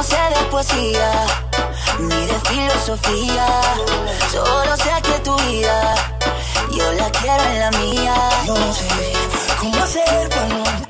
no sé de poesía, ni de filosofía. Solo sé que tu vida, yo la quiero en la mía. No sé cómo hacer para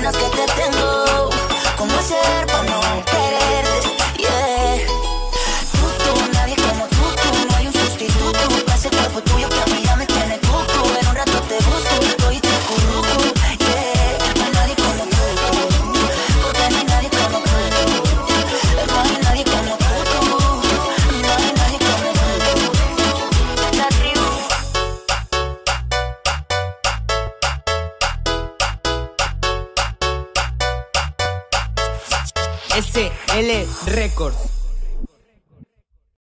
ganas que te tengo. ¿Cómo será? SL Records.